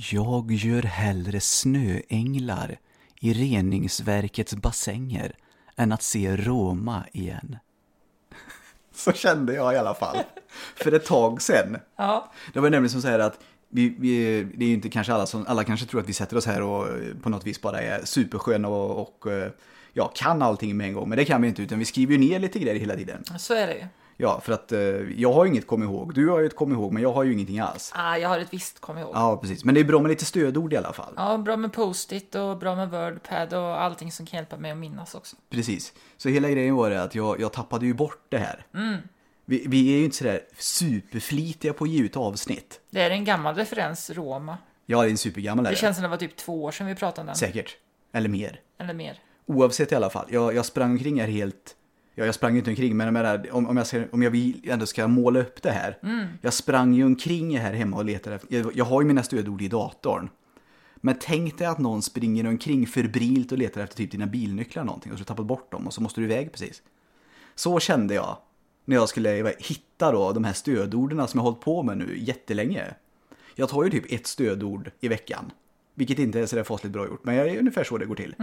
Jag gör hellre snöänglar i reningsverkets bassänger än att se Roma igen. Så kände jag i alla fall. För ett tag sedan. Ja, Det var nämligen som så här att vi, vi, det är ju inte kanske alla som, alla kanske tror att vi sätter oss här och på något vis bara är supersköna och, och eh, ja, kan allting med en gång. Men det kan vi inte, utan vi skriver ju ner lite grejer hela tiden. så är det ju. Ja, för att eh, jag har ju inget kom ihåg. Du har ju ett kom ihåg, men jag har ju ingenting alls. Ah, jag har ett visst, kom ihåg. Ja. Ja, precis. Men det är bra med lite stödord i alla fall. bra med post-it och bra med wordpad och allting som kan hjälpa mig att minnas också. Precis. Så hela grejen var det att jag, jag tappade ju bort det här. Vi, vi är ju inte sådär superflitiga på att ge ut avsnitt. Det är en gammal referens, Roma. Ja, det är en supergammal det. känns som det var typ två år sedan vi pratade om den. Säkert. Eller mer. Eller mer. Oavsett i alla fall. Jag, jag sprang omkring här helt... Ja, jag sprang inte omkring, men jag menar, om, om, jag ska, om jag vill, ändå ska måla upp det här. Jag sprang ju omkring här hemma och letade efter... Jag, jag har ju mina stödord i datorn. Men tänk dig att någon springer omkring febrilt och letar efter typ dina bilnycklar eller någonting och så tappat bort dem och så måste du iväg precis. Så kände jag när jag skulle hitta då de här stödorden som jag hållit på med nu jättelänge. Jag tar ju typ ett stödord i veckan. Vilket inte är sådär fasligt bra gjort, men det är ungefär så det går till.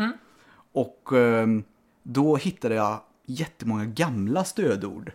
Och ehm, då hittade jag jättemånga gamla stödord.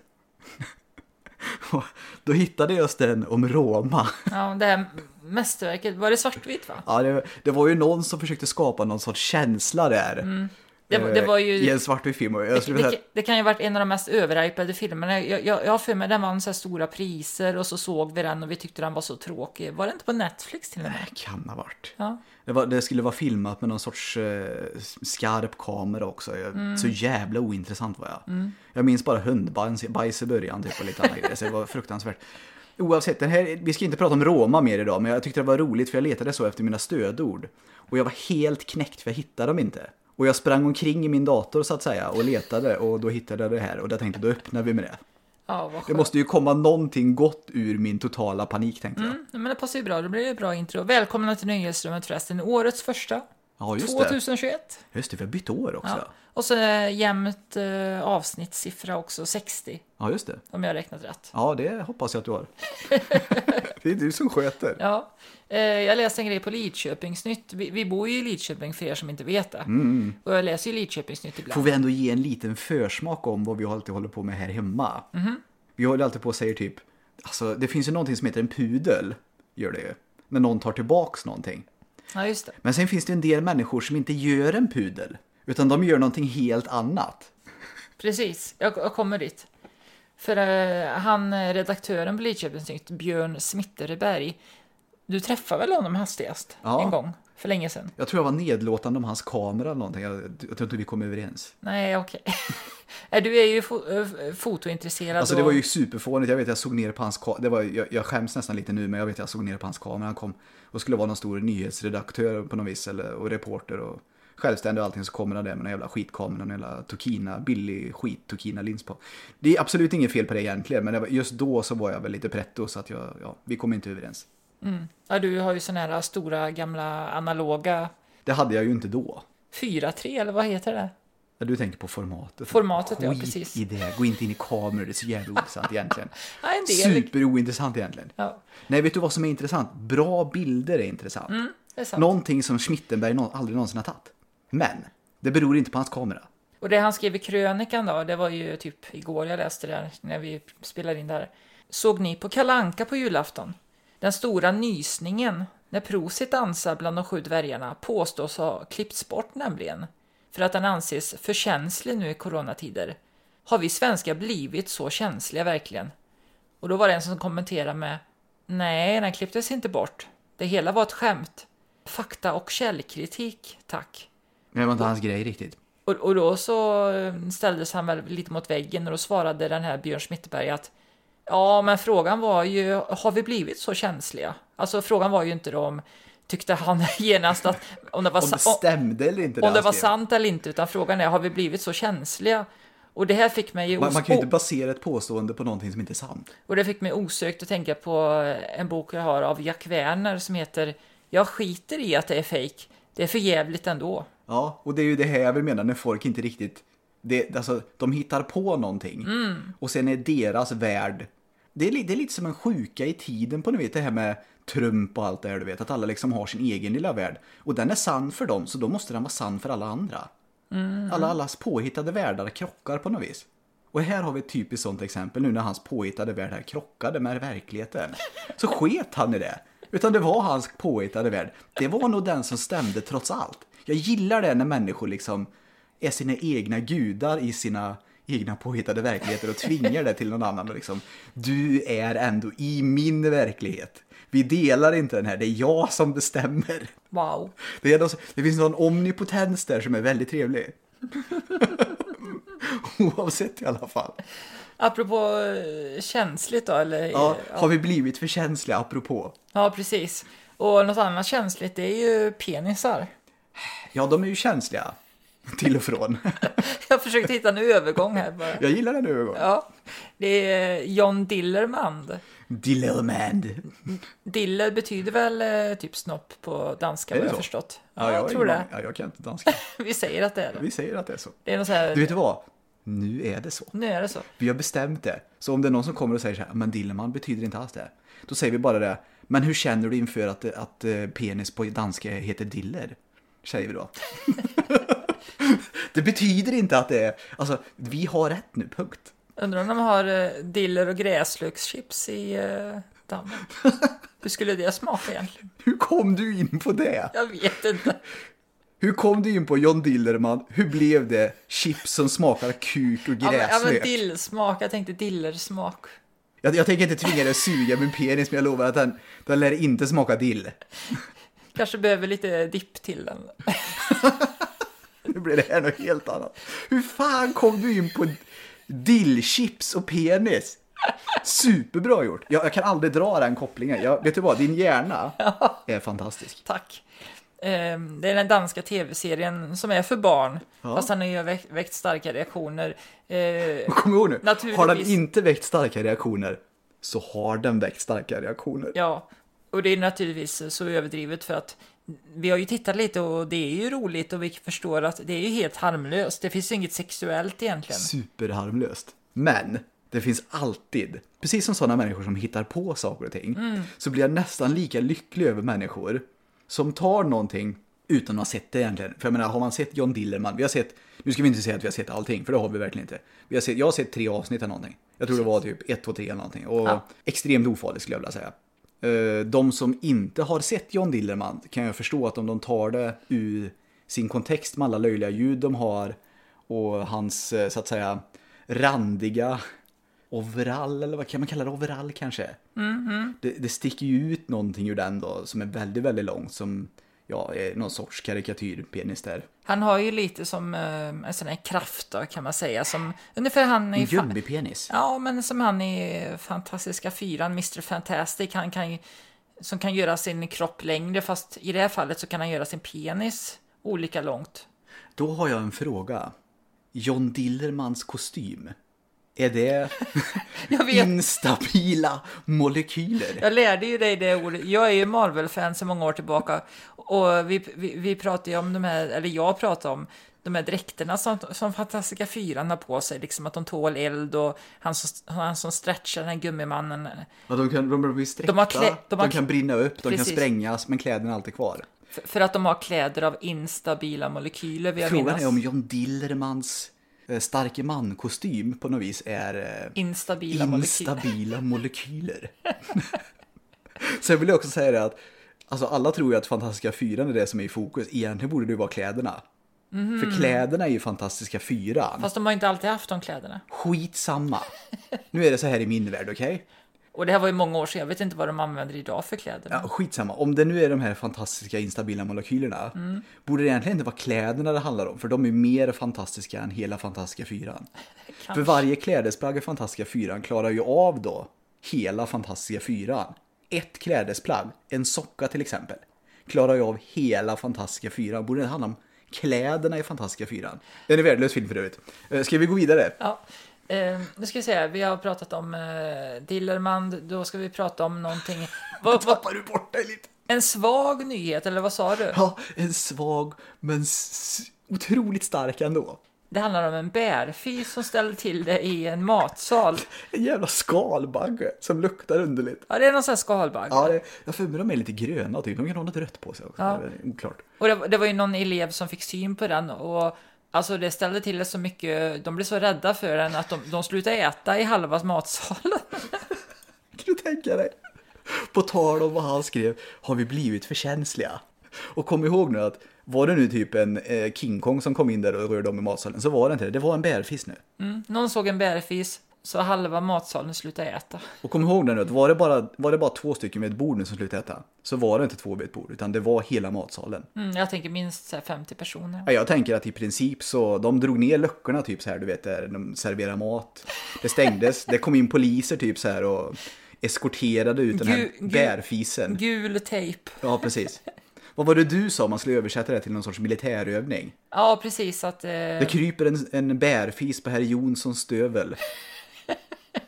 Och då hittade jag just den om Roma. Ja, det här mästerverket, var det svartvitt va? Ja, det, det var ju någon som försökte skapa någon sorts känsla där. Det, det var eh, ju... I en svartvit film. Det, det, det kan ju ha varit en av de mest överhypade filmerna. Jag, jag, jag har för mig den vann så stora priser och så såg vi den och vi tyckte den var så tråkig. Var det inte på Netflix till och med? kan ha varit. Ja. Det, var, det skulle vara filmat med någon sorts eh, skarp kamera också. Jag, Mm. Så jävla ointressant var jag. Jag minns bara hundbajs bajs i början typ, och lite andra grejer. Så det var fruktansvärt. Oavsett, den här, vi ska inte prata om Roma mer idag, men jag tyckte det var roligt för jag letade så efter mina stödord. Och jag var helt knäckt för jag hittade dem inte. Och jag sprang omkring i min dator så att säga och letade och då hittade jag det här och jag tänkte då öppnar vi med det. Ja, Det måste ju komma någonting gott ur min totala panik tänkte jag. Mm, men det passar ju bra, det blir ett bra intro. Välkomna till Nöjesrummet förresten, årets första. Ja, just det. 2021. Just det, vi har bytt år också. Ja. Och så jämnt eh, avsnittssiffra också, 60. Ja, just det. Om jag har räknat rätt. Ja, det hoppas jag att du har. det är du som sköter. Ja, eh, jag läste en grej på Lidköpingsnytt. Vi, vi bor ju i Lidköping för er som inte vet det. Och jag läser ju Lidköpingsnytt ibland. Får vi ändå ge en liten försmak om vad vi alltid håller på med här hemma. Vi håller alltid på och säger typ, alltså det finns ju någonting som heter en pudel, gör det ju. När någon tar tillbaks någonting. Ja, just det. Men sen finns det en del människor som inte gör en pudel. Utan de gör någonting helt annat. Precis, jag, jag kommer dit. För eh, han, eh, redaktören på Lidköpingsnytt, Björn Smitterberg, du träffade väl honom hastigast Ja. en gång för länge sedan? Jag tror jag var nedlåtande om hans kamera eller någonting. Jag, jag tror inte vi kom överens. Nej, okej. Nej, du är ju fo- eh, fotointresserad. Alltså det och- var ju superfånigt. Jag vet jag såg ner på hans kamera. Jag, jag skäms nästan lite nu men jag vet jag såg ner på hans kamera. Han kom och skulle vara någon stor nyhetsredaktör på något vis. Eller, och reporter och självständig och allting. Så kommer han där med en jävla skitkamera. En jävla Tokina, billig skit Tokina lins på. Det är absolut inget fel på det egentligen. Men var, just då så var jag väl lite pretto. Så att jag, ja, vi kom inte överens. Ja, du har ju såna här stora gamla analoga Det hade jag ju inte då. 4-3 eller vad heter det? Ja, Du tänker på formatet. Formatet, ja, Skit precis. i det. Gå inte in i kameror. Det är så jävla ointressant egentligen. Ja, en del. Superointressant egentligen. Ja, Nej, vet du vad som är intressant? Bra bilder är intressant. det är sant. Någonting som Schmittenberg aldrig någonsin har tagit. Men, det beror inte på hans kamera. Och det han skrev i krönikan då, det var ju typ igår jag läste det här, när vi spelade in det här. Såg ni på Kalanka på julafton? Den stora nysningen när Prosit dansar bland de sju dvärgarna påstås ha klippts bort nämligen. För att den anses för känslig nu i coronatider. Har vi svenskar blivit så känsliga verkligen? Och då var det en som kommenterade med Nej, den klipptes inte bort. Det hela var ett skämt. Fakta och källkritik, tack. Men det var inte hans grej riktigt. Och, och då så eh, ställdes han väl lite mot väggen och då svarade den här Björn Smitterberg att ja, men frågan var ju, har vi blivit så känsliga? Alltså frågan var ju inte om, tyckte han genast att om det var, Om det stämde eller inte. om det var sant eller inte, utan frågan är, har vi blivit så känsliga? Och det här fick mig ju Man, man kan ju inte basera ett påstående på någonting som inte är sant. och det fick mig osökt att tänka på en bok jag har av Jack Werner som heter Jag skiter i att det är fake. Det är för jävligt ändå. Ja, och det är ju det här jag vill mena när folk inte riktigt... Det, alltså, de hittar på någonting och sen är deras värld... Det är, det är lite som en sjuka i tiden på något vis, det här med Trump och allt det här du vet. Att alla liksom har sin egen lilla värld. Och den är sann för dem, så då måste den vara sann för alla andra. Alla allas påhittade världar krockar på något vis. Och här har vi ett typiskt sånt exempel nu när hans påhittade värld här krockade med verkligheten. Så sket han i det. Utan det var hans påhittade värld. Det var nog den som stämde trots allt. Jag gillar det när människor liksom är sina egna gudar i sina egna påhittade verkligheter och tvingar det till någon annan. Och liksom, du är ändå i min verklighet. Vi delar inte den här, det är jag som bestämmer. Wow. Det, är någon, det finns någon omnipotens där som är väldigt trevlig. Oavsett i alla fall. Apropå eh, känsligt då, eller? Ja, har vi blivit för känsliga apropå? Ja, precis. Och något annat känsligt, det är ju penisar. Ja, de är ju känsliga. Till och från. Jag försökte hitta en övergång här bara. Jag gillar den övergången. Ja, det är John Dillermand. Dillermand. Diller betyder väl eh, typ snopp på danska, vad jag förstått. Ja, Ja, jag har tror det. Ja, jag kan inte danska. Vi säger att det är det. Vi säger att det är så. Det är något så här, Du vet vad? Nu är det så. nu är det så. Vi har bestämt det. Så om det är någon som kommer och säger så här, men Dillerman betyder inte alls det. Då säger vi bara det, men hur känner du inför att, att eh, penis på danska heter diller? Säger vi då. det betyder inte att det är, alltså vi har rätt nu, punkt. Undrar om de har eh, diller och gräslökschips i eh, Danmark. Hur skulle det smaka egentligen? Hur kom du in på det? Jag vet inte. Hur kom du in på John Dillerman? Hur blev det chips som smakar kuk och Ja men, ja, men gräslök? dillsmak, jag tänkte dillersmak. jag, jag tänker inte tvinga dig att suga min penis, men jag lovar att den, den lär inte smaka dill. Kanske behöver lite dipp till den. Nu blir det här något helt annat. Hur fan kom du in på dillchips och penis? Superbra gjort. Jag, jag kan aldrig dra den kopplingen. Jag, vet du vad, din hjärna är fantastisk. Tack. Ehm, Det är den danska tv-serien som är för barn. Ja. Fast han har ju väckt, väckt starka reaktioner. Eh, kom ihåg nu, har den inte väckt starka reaktioner så har den väckt starka reaktioner. Ja, och det är naturligtvis så överdrivet för att vi har ju tittat lite och det är ju roligt och vi förstår att det är ju helt harmlöst. Det finns ju inget sexuellt egentligen. Superharmlöst. Men det finns alltid, precis som sådana människor som hittar på saker och ting, så blir jag nästan lika lycklig över människor som tar någonting utan att ha sett det egentligen. För jag menar, har man sett John Dillerman, vi har sett, nu ska vi inte säga att vi har sett allting, för det har vi verkligen inte. Vi har sett, jag har sett tre avsnitt av någonting. Jag tror det var typ ett, två, tre eller någonting. Och Ja. extremt ofarligt skulle jag vilja säga. Eh, De som inte har sett John Dillerman kan jag förstå att om de tar det ur sin kontext med alla löjliga ljud de har och hans eh, så att säga randiga overall, eller vad kan man kalla det? Overall kanske? Det, det sticker ju ut någonting ur den då som är väldigt, väldigt lång som ja, är någon sorts karikatyrpenis där. Han har ju lite som eh, en sån här kraft då, kan man säga. Som, ungefär han En i... gummipenis. Ja, men som han i Fantastiska Fyran, Mr Fantastic. Han kan som kan göra sin kropp längre, fast i det här fallet så kan han göra sin penis olika långt. Då har jag en fråga. John Dillermans kostym. Är det instabila molekyler? Jag lärde ju dig det ordet. Jag är ju Marvel-fan sedan många år tillbaka. Och vi, vi, vi pratade ju om de här, eller jag pratade om de här dräkterna som, som Fantastiska Fyran har på sig. Liksom att de tål eld och han som, han som stretchar den här gummimannen. Ja, de kan de bli sträckta, De har klä- de de, har kan brinna upp, de kan sprängas, men kläderna är alltid kvar. För, för att de har kläder av instabila molekyler vill jag Frågan minnas. är om John Dillermans starke man-kostym på något vis är eh, Instabila molekyler. instabila molekyler. Sen vill jag också säga det att alltså alla tror ju att Fantastiska Fyran är det som är i fokus. Egentligen borde det vara kläderna. För kläderna är ju Fantastiska Fyran. Fast de har inte alltid haft de kläderna. Skitsamma. Nu är det så här i min värld, okej? Och det här var ju många år sedan. Jag vet inte vad de använder idag för kläder. Ja, skitsamma. Om det nu är de här fantastiska instabila molekylerna, borde det egentligen inte vara kläderna det handlar om, för de är mer fantastiska än hela Fantastiska Fyran. För varje klädesplagg i Fantastiska Fyran klarar ju av då hela Fantastiska Fyran. Ett klädesplagg, en socka till exempel, klarar ju av hela Fantastiska Fyran. Borde det handla om kläderna i Fantastiska Fyran? Den är värdelös film för övrigt. Eh, Ska vi gå vidare? Ja. Eh, nu ska vi se, vi har pratat om eh, Dillerman, då ska vi prata om någonting. Vad, Tappar du bort dig lite? en svag nyhet, eller vad sa du? Ja, en svag men otroligt stark ändå. Det handlar om en bärfis som ställer till det i en matsal. En jävla skalbagge som luktar underligt. Ja, det är någon sån här skalbagge. Ja, det, jag för mig de är lite gröna typ. De kan ha något rött på sig också. Ja. Oklart. Och det, det var ju någon elev som fick syn på den och alltså det ställde till det så mycket. De blev så rädda för den att de, de slutade äta i halva matsalen. Kan du tänka dig? På tal om vad han skrev, har vi blivit för känsliga? Och kom ihåg nu att var det nu typ en eh, King Kong som kom in där och rörde om i matsalen så var det inte det, det var en bärfisk nu. Mm. Någon såg en bärfis så halva matsalen slutade äta. Och kom ihåg nu att var det, bara, var det bara två stycken vid ett bord nu som slutade äta så var det inte två vid ett bord utan det var hela matsalen. Mm, jag tänker minst så här 50 personer. Ja, Jag tänker att i princip så, de drog ner luckorna typ så här, du vet, där de serverar mat. Det stängdes, det kom in poliser typ så här och eskorterade ut den här Gu- gu- bärfisen. Gul tejp. Ja, precis. Vad var det du sa om man skulle översätta det till någon sorts militärövning? Ja, precis att... Eh, Det kryper en, en bärfis på herr Jonssons stövel.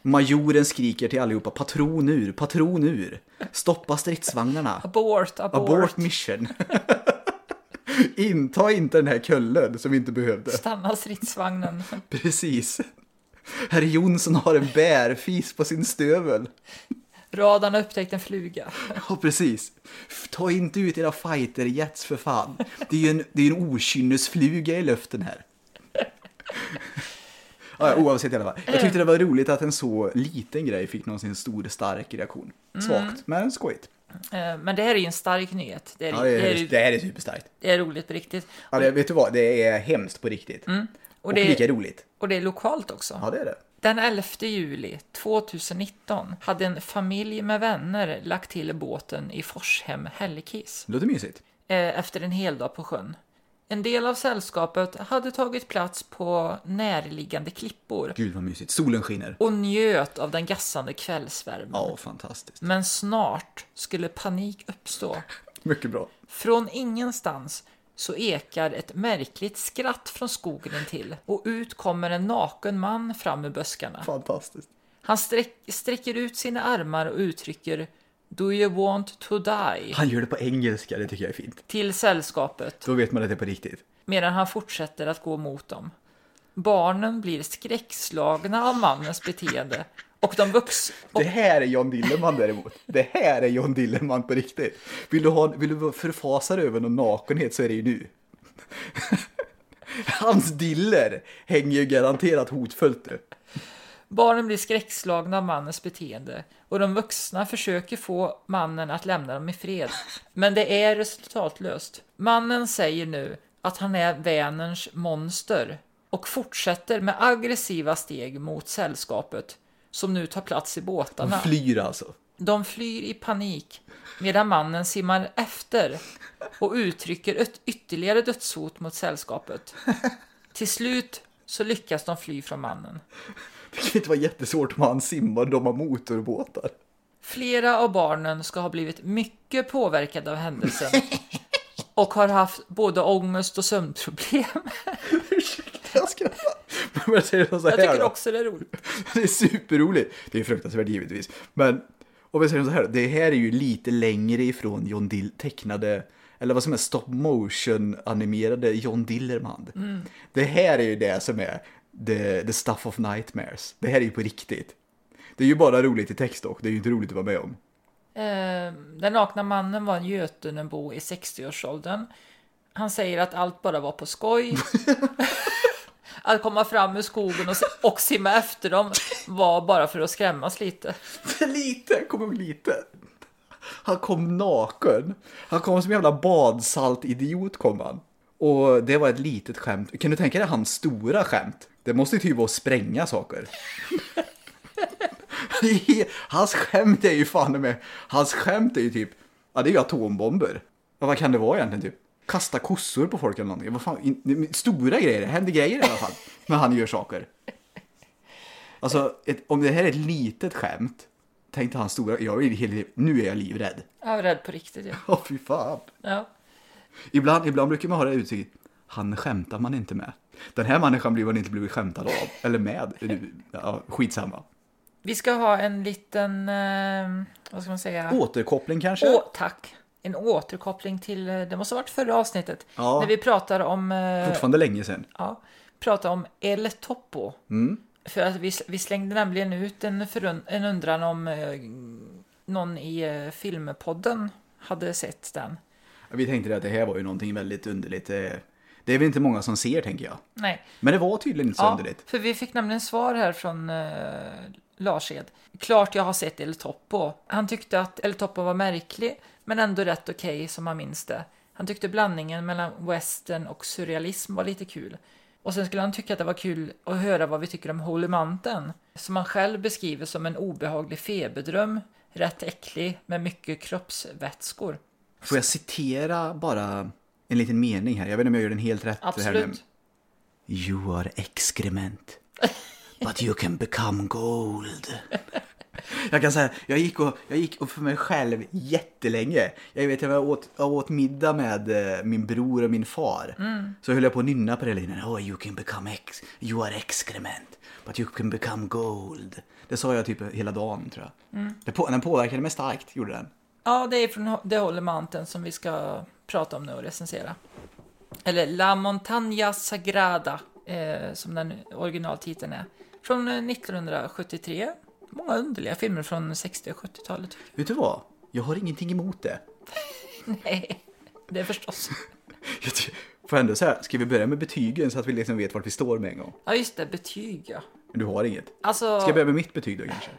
Majoren skriker till allihopa, patron ur, patron ur. Stoppa stridsvagnarna. abort, abort. Abort mission. Inta inte den här kullen som vi inte behövde. Stanna stridsvagnen. Precis. Herr Jonsson har en bärfis på sin stövel. Radarn har upptäckt en fluga. Ja, precis. Ta inte ut era fighterjets för fan. Det är ju en, det är en okynnesfluga i luften här. Ja, oavsett i alla fall. Jag tyckte det var roligt att en så liten grej fick någon sin stor stark reaktion. Svagt, men skojigt. Eh, Men det här är ju en stark nyhet. Det är, Ja, det det, är, är, ju- det här är superstarkt. det är roligt på riktigt. Ja, det, vet du vad? Det är hemskt på riktigt. Och, Och det, lika roligt. och det är lokalt också. Ja, det är det. Den 11 juli 2019 hade en familj med vänner lagt till båten i Forshem Hällekis Det låter mysigt. eh, efter en hel dag på sjön. En del av sällskapet hade tagit plats på närliggande klippor Gud vad mysigt. Solen skiner. och njöt av den gassande kvällsvärmen. Ja, fantastiskt. Men snart skulle panik uppstå. Mycket bra. Från ingenstans så ekar ett märkligt skratt från skogen intill och ut kommer en naken man fram ur buskarna. Fantastiskt. Han sträck, sträcker ut sina armar och uttrycker Do you want to die? Han gör det på engelska, det tycker jag är fint. till sällskapet Då vet man att det är på riktigt. medan han fortsätter att gå mot dem. Barnen blir skräckslagna av mannens beteende och de vux... Och, Det här är John Dillerman däremot. Det här är John Dillerman på riktigt. Vill du, ha, vill du vara förfasad över någon nakenhet så är det ju nu. Hans diller hänger ju garanterat hotfullt. Barnen blir skräckslagna av mannens beteende och de vuxna försöker få mannen att lämna dem i fred. Men det är resultatlöst. Mannen säger nu att han är Vänerns monster och fortsätter med aggressiva steg mot sällskapet som nu tar plats i båtarna. flyr alltså. De flyr i panik medan mannen simmar efter och uttrycker ett ytterligare dödshot mot sällskapet. Till slut så lyckas de fly från mannen. Kan inte vara jättesvårt om han simmar, de har motorbåtar. Flera av barnen ska ha blivit mycket påverkade av händelsen och har haft både ångest och sömnproblem. Jag skrattar. Men jag säger så Jag tycker då. också det är roligt. Det är superroligt. Det är fruktansvärt givetvis. Men om vi säger så här, det här är ju lite längre ifrån John Dill tecknade, eller vad som är stop motion animerade John Dillerman. Det här är ju det som är the, the stuff of nightmares. Det här är ju på riktigt. Det är ju bara roligt i text dock, det är ju inte roligt att vara med om. Eh, Den nakna mannen var en Götunebo i 60-årsåldern. Han säger att allt bara var på skoj. Att komma fram ur skogen och, och simma efter dem var bara för att skrämmas lite. lite, kom ihåg lite. Han kom naken. Han kom som en jävla badsalt-idiot kom han. Och det var ett litet skämt. Kan du tänka dig hans stora skämt? Det måste ju typ vara att spränga saker. hans skämt är ju fan med. Hans skämt är ju typ, ja det är ju atombomber. Ja, vad kan det vara egentligen typ? Kasta kossor på folk eller någonting. Vad fan, in, stora grejer, det händer grejer i alla fall. När han gör saker. Alltså, ett, om det här är ett litet skämt, tänkte han stora, jag är helt, nu är jag livrädd. Jag var rädd på riktigt. Ja. Åh fy fan. Ja. Ibland, ibland brukar man ha det uttrycket, han skämtar man inte med. Den här människan blir man inte blivit skämtad av, eller med. Ja, skitsamma. Vi ska ha en liten, eh, vad ska man säga? Återkoppling kanske? Åh, tack! En återkoppling till, eh, det måste ha varit förra avsnittet. Ja. När vi pratar om eh, Fortfarande länge sedan. ja, prata om El Topo. Mm. För att vi, vi slängde nämligen ut en, en undran om någon i filmpodden hade sett den. Vi tänkte att det här var ju någonting väldigt underligt. Det är väl inte många som ser, tänker jag. Nej, Men det var tydligen inte så ja, underligt. för vi fick nämligen svar här från eh, Larsed. Klart jag har sett El Topo. Han tyckte att El Topo var märklig, men ändå rätt okej som han minns det. Han tyckte blandningen mellan western och surrealism var lite kul. Och sen skulle han tycka att det var kul att höra vad vi tycker om Holy Mountain, som han själv beskriver som en obehaglig feberdröm, rätt äcklig med mycket kroppsvätskor. Får jag citera bara en liten mening här? Jag vet inte om jag gör den helt rätt. Absolut. You are excrement. But you can become gold. Jag kan säga, jag gick och, jag gick och för mig själv jättelänge. Jag vet, jag åt, jag åt middag med eh, min bror och min far. Så höll jag på att nynna på det lite. Oh, you can become ex, you are excrement. But you can become gold. Det sa jag typ hela dagen tror jag. Det på, den påverkade mig starkt, gjorde den. Ja, det är från The Holy Mountain som vi ska prata om nu och recensera. Eller La Montaña Sagrada, eh, som den originaltiteln är. Från eh, 1973. Många underliga filmer från 60 och 70-talet. Vet du vad? Jag har ingenting emot det. Nej, det är förstås. Jag Får ändå säga, ska vi börja med betygen så att vi liksom vet vart vi står med en gång? Ja, just det, betyg ja. Men du har inget. Alltså, Ska jag börja med mitt betyg då kanske?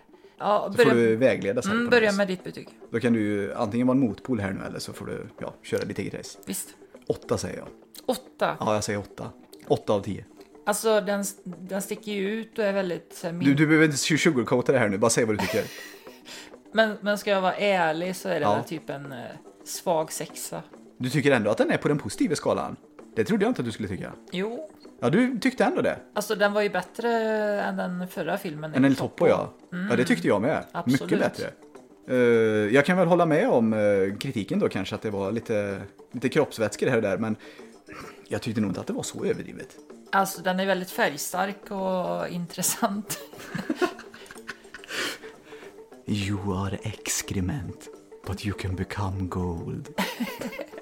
Ja, Så börja, får du vägleda sen. mm, börja med ditt betyg. Då kan du antingen vara en motpol här nu eller så får du ja, köra ditt eget race. Visst. Åtta säger jag. Åtta. Ja, jag säger åtta. Åtta av tio. Alltså, den, den sticker ju ut och är väldigt... så här, Min... Du, du behöver inte sugarcoata det här nu, bara säg vad du tycker. Men, men ska jag vara ärlig så är det Ja. väl typ en eh, svag sexa. Du tycker ändå att den är på den positiva skalan? Det trodde jag inte att du skulle tycka. Jo, Ja, du tyckte ändå det. Alltså den var ju bättre än den förra filmen. En El Topo, ja. Ja, det tyckte jag med. Absolut. Mycket bättre. Eh, jag kan väl hålla med om eh, kritiken då kanske, att det var lite, lite kroppsvätskor här och där, men jag tyckte nog inte att det var så överdrivet. Alltså den är väldigt färgstark och intressant. You are excrement, but you can become gold.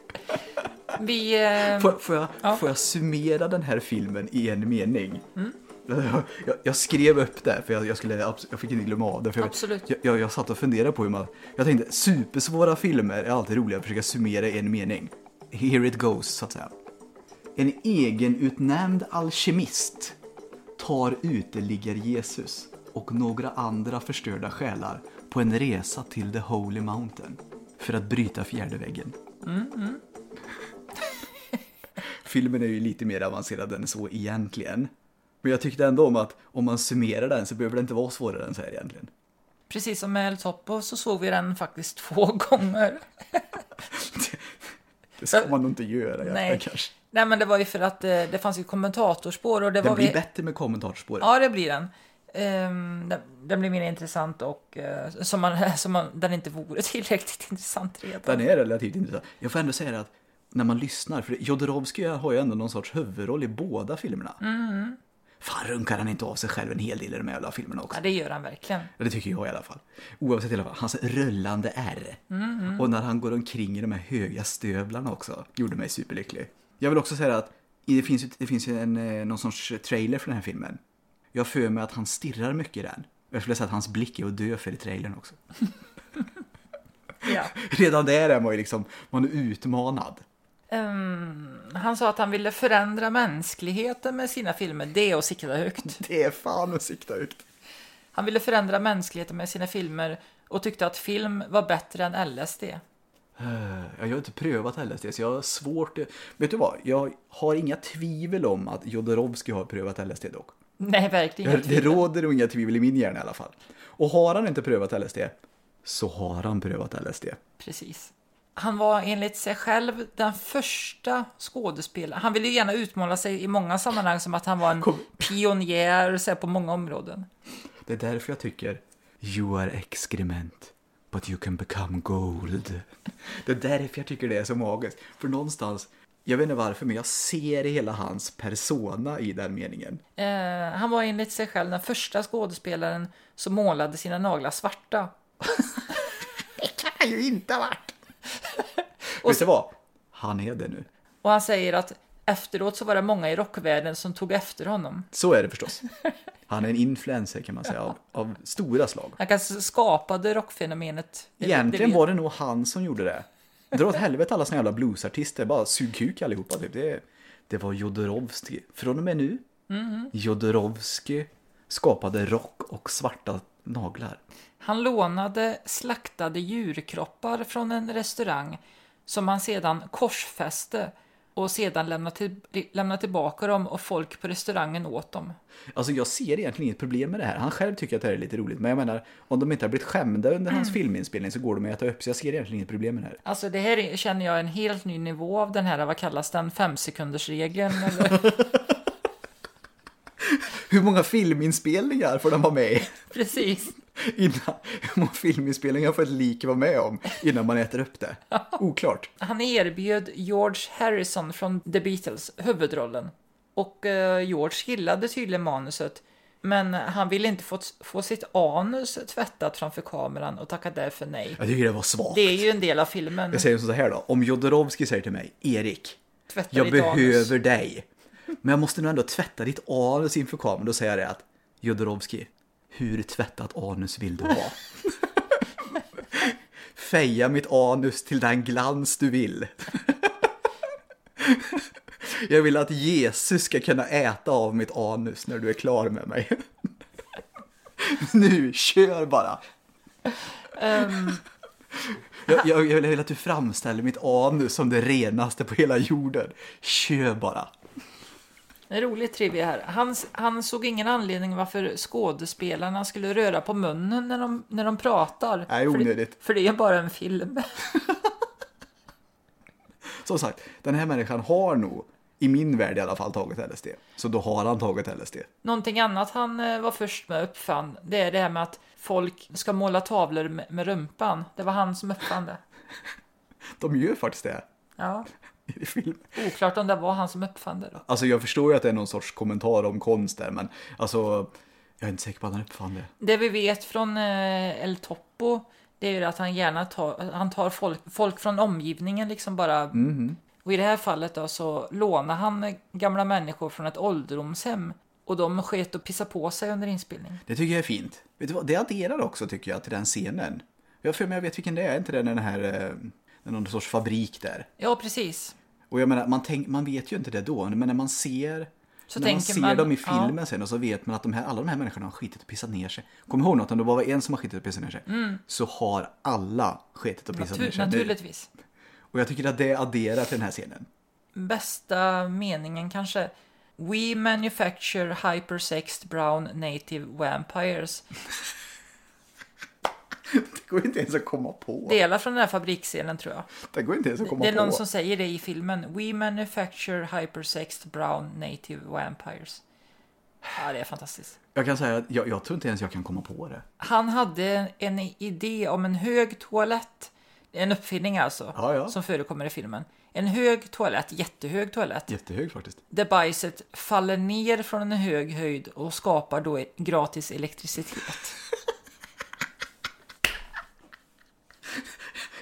Vi... Eh, Får, får, jag, Ja. får jag summera den här filmen i en mening? Jag, jag, jag skrev upp det, för jag, jag, skulle, jag fick inte glömma av det. För jag, Absolut. Jag, jag, jag satt och funderade på hur man... Jag tänkte, supersvåra filmer är alltid roliga att försöka summera i en mening. Here it goes, så att säga. En egenutnämnd alkemist tar uteliggar-Jesus och några andra förstörda själar på en resa till the Holy Mountain för att bryta fjärde väggen. Filmen är ju lite mer avancerad än så egentligen. Men jag tyckte ändå om att om man summerar den så behöver det inte vara svårare än så här egentligen. precis som med El Topo så såg vi den faktiskt två gånger. Det ska man nog inte göra egentligen kanske. Nej men det var ju för att eh, det fanns ju kommentatorspår och det Den var blir vi... bättre med kommentatorspåret. Ja det blir den. Ehm, den. Den blir mer intressant och eh, som, man, som man, den inte vore tillräckligt intressant redan. Den är relativt intressant. Jag får ändå säga det att när man lyssnar, för Jodorowsky har ju ändå någon sorts huvudroll i båda filmerna. Mm. Fan, runkar han inte av sig själv en hel del i de här jävla filmerna också? Ja det gör han verkligen. Ja, det tycker jag i alla fall. Oavsett i alla fall, hans rullande R. Och när han går omkring i de här höga stövlarna också, gjorde mig superlycklig. Jag vill också säga att det finns ju, det finns ju en, eh, någon sorts trailer för den här filmen. Jag för mig att han stirrar mycket i den. Jag skulle säga att hans blick är att dö för i trailern också. Ja. Redan där är man ju liksom, man är utmanad. Ehm, han sa att han ville förändra mänskligheten med sina filmer. Det är att sikta högt. Det är fan att sikta högt. Han ville förändra mänskligheten med sina filmer och tyckte att film var bättre än LSD. Eh, Jag har inte prövat LSD så jag har svårt... Vet du vad? Jag har inga tvivel om att Jodorowsky har prövat LSD dock. Nej, verkligen Det inte. tvivel. råder inga tvivel i min hjärna i alla fall. Och har han inte prövat LSD så har han prövat LSD. Precis. Han var enligt sig själv den första skådespelaren. Han ville ju gärna utmåla sig i många sammanhang som att han var en Kom. pionjär så här, på många områden. Det är därför jag tycker You are excrement but you can become gold. Det är därför jag tycker det är så magiskt. För någonstans, jag vet inte varför, men jag ser hela hans persona i den meningen. Eh, han var enligt sig själv den första skådespelaren som målade sina naglar svarta. Det kan han ju inte ha varit. Vet du vad? Han är det nu. Och han säger att efteråt så var det många i rockvärlden som tog efter honom. Så är det förstås. Han är en influencer kan man säga, av, av stora slag. Han kanske skapade rockfenomenet. Egentligen var det nog han som gjorde det. Dra åt helvete alla såna jävla bluesartister, bara sug kuk allihopa typ. Det, det var Jodorowsky. Från och med nu, Mm-hmm. Jodorowsky skapade rock och svarta naglar. Han lånade slaktade djurkroppar från en restaurang som han sedan korsfäste och sedan lämnade, till, lämnade tillbaka dem och folk på restaurangen åt dem. Alltså jag ser egentligen inget problem med det här. Han själv tycker att det här är lite roligt. Men jag menar, om de inte har blivit skämda under Mm. hans filminspelning så går de att äta upp. Så jag ser egentligen inget problem med det här. Alltså det här är- känner jag är en helt ny nivå av den här, vad kallas den, femsekundersregeln? Hur många filminspelningar får den vara med i? Precis. Innan, hur många filminspelningar får ett lik vara med om innan man äter upp det? Oklart. Han erbjöd George Harrison från The Beatles huvudrollen. Och eh, George gillade tydligen manuset. Men han ville inte få, få sitt anus tvättat framför kameran och tackade därför nej. Jag tycker det var svagt. Det är ju en del av filmen. Jag säger så här då, om Jodorowsky säger till mig, Erik, Tvätta jag behöver anus. dig. Men jag måste nog ändå tvätta ditt anus inför kameran. Då säger jag det att, Jodorowsky, hur tvättat anus vill du ha? Feja mitt anus till den glans du vill. Jag vill att Jesus ska kunna äta av mitt anus när du är klar med mig. Nu, kör bara! Ehm, Jag, jag, jag vill att du framställer mitt anus som det renaste på hela jorden. Kör bara! En rolig trivia här. Han, han såg ingen anledning varför skådespelarna skulle röra på munnen när de, när de pratar. Nej, För det, onödigt. för det är bara en film. Som sagt, den här människan har nog, i min värld i alla fall, tagit LSD. Så då har han tagit LSD. Någonting annat han eh, var först med uppfann, det är det här med att folk ska måla tavlor med, med rumpan. Det var han som uppfann det. De gör faktiskt det Ja, i film. oklart om det var han som uppfann det då. Alltså jag förstår ju att det är någon sorts kommentar om konst där, men alltså, jag är inte säker på att han uppfann det. Det vi vet från eh, El Topo, det är ju att han gärna tar, han tar folk, folk från omgivningen liksom bara. Mhm. Och i det här fallet då så lånar han eh, gamla människor från ett ålderdomshem. Och de sket och pissade på sig under inspelning. Det tycker jag är fint. Vet du vad, det adderar också tycker jag till den scenen. Jag för mig jag vet vilken det är, inte det den här, eh, det är någon sorts fabrik där? Ja, precis. Och jag menar, man, tänk, man vet ju inte det då, men när man ser, Så när man ser man- dem i ja. filmen sen och så vet man att de här, alla de här människorna har skitit och pissat ner sig. Kom ihåg något, om det bara var en som har skitit och pissat ner sig, så har alla skitit och pissat ner Natur, sig. Det- naturligtvis. Och jag tycker att det adderar till den här scenen. Bästa meningen kanske. We manufacture hypersexed brown native vampires. Det går inte ens att komma på. Det, Delar från den här fabriksscenen tror jag. går inte ens att komma Det är på. någon som säger det i filmen. We manufacture hypersexed brown native vampires. Ja, det är fantastiskt. Jag kan säga att jag, jag tror inte ens jag kan komma på det. Han hade en idé om en hög toalett. En uppfinning alltså. Ja, ja. Som förekommer i filmen. En hög toalett, jättehög toalett. Jättehög faktiskt. Där bajset faller ner från en hög höjd och skapar då gratis elektricitet.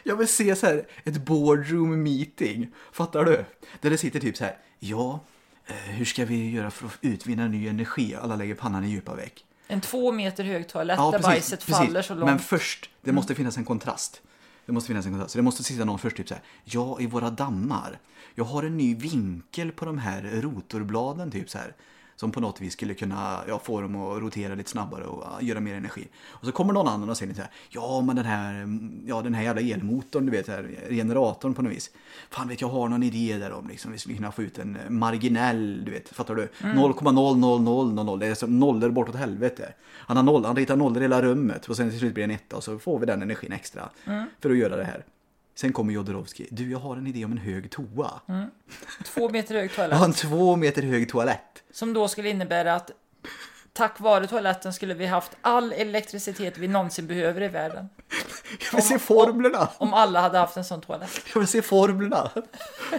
Jag vill se så här ett boardroom meeting. Fattar du? Där det sitter typ så här. Ja, eh, hur ska vi göra för att utvinna ny energi? Alla lägger pannan i djupa veck. En två meter hög toalett där bajset faller så långt. Men först, det måste finnas en kontrast. Det måste finnas en kontrast. Så det måste sitta någon först typ så här. Ja, i våra dammar. Jag har en ny vinkel på de här rotorbladen typ så här. Som på något vis skulle kunna ja, få dem att rotera lite snabbare och göra mer energi. Och så kommer någon annan och säger så här. Ja, men den här, ja, den här jävla elmotorn, du vet, här, generatorn på något vis. Fan vet jag har någon idé där om liksom, vi skulle kunna få ut en marginell, du vet, fattar du? 0,00000, det är som nollor bortåt helvete. Han har noll, han ritar nollor i hela rummet och sen till slut blir det en etta och så får vi den energin extra för att göra det här. Sen kommer Jodorowsky. Du, jag har en idé om en hög toa. Två meter hög toalett. har en två meter hög toalett. Som då skulle innebära att tack vare toaletten skulle vi haft all elektricitet vi någonsin behöver i världen. Jag vill se formlerna. Om alla hade haft en sån toalett. Jag vill se formlerna.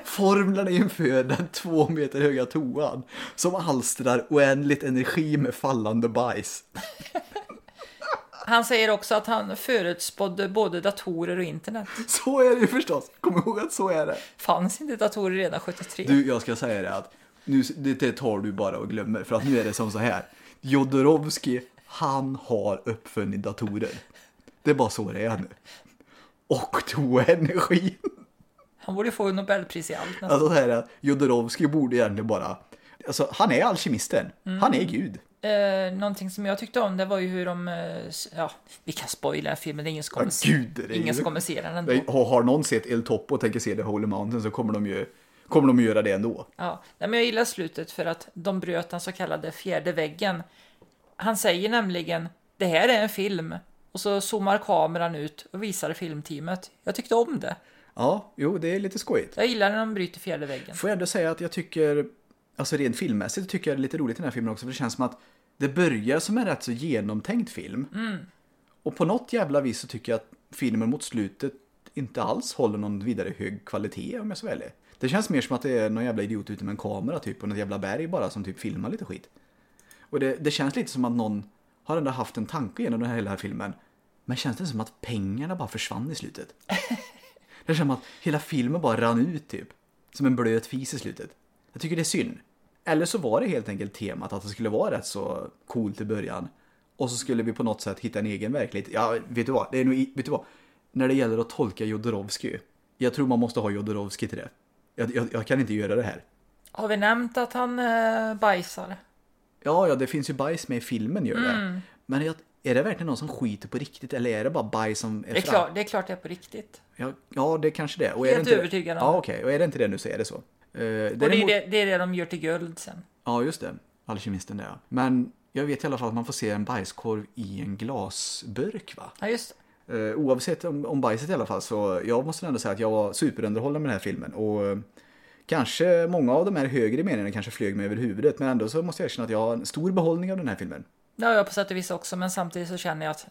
Formlerna inför den två meter höga toan som alstrar oändligt energi med fallande bajs. Han säger också att han förutspådde både datorer och internet. Så är det ju förstås. Kom ihåg att så är det. Fanns inte datorer redan 73? Du, jag ska säga det att nu, det, tar du bara och glömmer. För att nu är det som så här. Jodorowsky, han har uppfunnit datorer. Det är bara så det är nu. Och tog energi. Han borde få Nobelpris i allt nästan. Alltså så här Jodorowsky borde egentligen bara... Alltså han är alkemisten. Han är gud. Eh, någonting som jag tyckte om det var ju hur de, eh, ja, vi kan spoila filmen, det är ingen som kommer, se- gud, är ingen ju- som kommer se den ändå. Nej, Har, någon sett El Topo och tänker se The Holy Mountain så kommer de ju kommer de att göra det ändå. Ja, men jag gillar slutet för att de bröt den så kallade fjärde väggen. Han säger nämligen, det här är en film. Och så zoomar kameran ut och visar filmteamet. Jag tyckte om det. Ja, jo, det är lite skojigt. Jag gillar när de bryter fjärde väggen. Får jag ändå säga att jag tycker, alltså rent filmmässigt tycker jag det är lite roligt i den här filmen också för det känns som att det börjar som en rätt så genomtänkt film. Och på något jävla vis så tycker jag att filmen mot slutet inte alls håller någon vidare hög kvalitet om jag vara ärlig. Det känns mer som att det är någon jävla idiot ute med en kamera typ på något jävla berg bara som typ filmar lite skit. Och det, det känns lite som att någon har ändå haft en tanke genom den här hela filmen. Men känns det som att pengarna bara försvann i slutet? Det känns som att hela filmen bara rann ut typ. Som en blöt fis i slutet. Jag tycker det är synd. Eller så var det helt enkelt temat att det skulle vara rätt så coolt i början. Och så skulle vi på något sätt hitta en egen verklighet. Ja, vet du vad? Det är nog, vet du vad? När det gäller att tolka Jodorowsky. Jag tror man måste ha Jodorowsky till det. Jag, jag, jag kan inte göra det här. Har vi nämnt att han eh, bajsar? Ja, ja, det finns ju bajs med i filmen gör det. Mm. Men jag, är det verkligen någon som skiter på riktigt eller är det bara bajs som är, Det är, fram? klart, det är klart det är på riktigt. Ja, ja, det kanske det är. Och är Helt det inte övertygad om Ja, okej. Och är det inte det nu så är det så. Uh, Och det är, det, det är det de gör till guld sen. Ja, just det. Alkemisten där ja. Men jag vet i alla fall att man får se en bajskorv i en glasburk va? Ja, just det. Uh, oavsett om, om bajset i alla fall så jag måste ändå säga att jag var superunderhållen med den här filmen. Och eh, kanske många av de här högre meningarna kanske flög mig över huvudet. Men ändå så måste jag erkänna att jag har en stor behållning av den här filmen. Har jag på sätt och vis också, men samtidigt så känner jag att